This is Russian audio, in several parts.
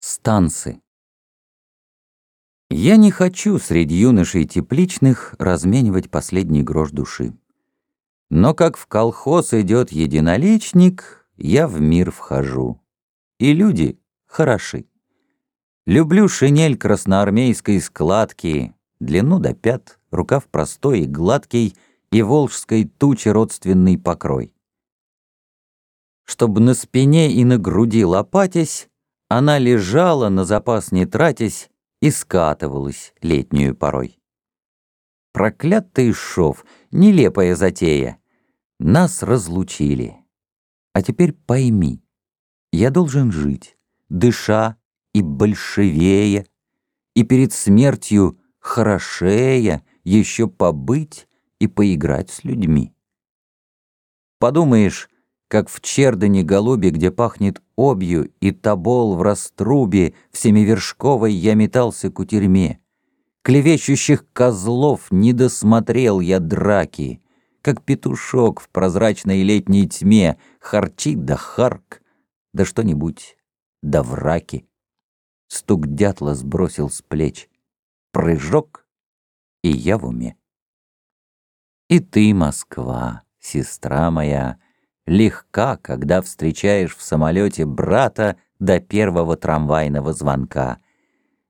Станцы. Я не хочу среди юношей тепличных разменивать последний грош души. Но как в колхоз идет единоличник, я в мир вхожу. И люди хороши. Люблю шинель красноармейской складки, длину до пят, рукав простой и гладкий, и волжской тучи родственный покрой. Чтоб на спине и на груди лопатясь, она лежала, на запас не тратясь, и скатывалась летнюю порой. Проклятый шов, нелепая затея. Нас разлучили. А теперь пойми, я должен жить, дыша и большевее, и перед смертью хорошея еще побыть и поиграть с людьми. Подумаешь, как в чердане голуби, где пахнет обью, и тобол в раструбе, в семивершковой я метался к утерьме. Клевещущих козлов не досмотрел я драки, как петушок в прозрачной летней тьме, харчит да харк, да что-нибудь, да враки. Стук дятла сбросил с плеч, прыжок, и я в уме. И ты, Москва, сестра моя, легка, когда встречаешь в самолете брата до первого трамвайного звонка.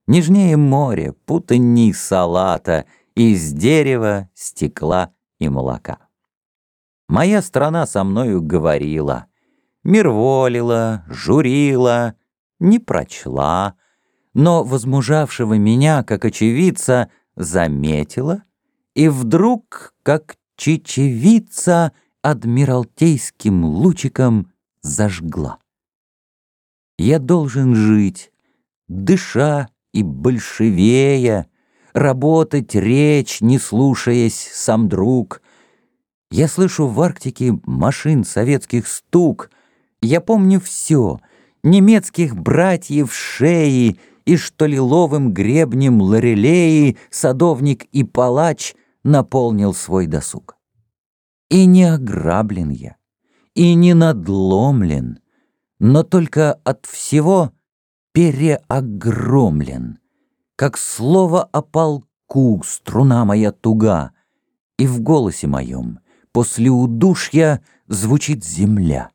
Нежнее море, путанней салата, из дерева, стекла и молока. Моя страна со мною говорила, мирволила, журила, не прочла, но возмужавшего меня, как очевидца, заметила, и вдруг, как чечевица, адмиралтейским лучиком зажгла. Я должен жить, дыша и большевея, Работать речь, не слушаясь, сам друг. Я слышу в Арктике машин советских стук. Я помню все, немецких братьев шеи, И что лиловым гребнем лорелеи Садовник и палач наполнил свой досуг. И не ограблен я, и не надломлен, но только от всего переогромлен, как слово о полку струна моя туга, и в голосе моем после удушья звучит земля,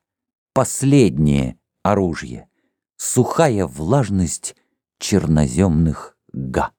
последнее оружие, сухая влажность черноземных га.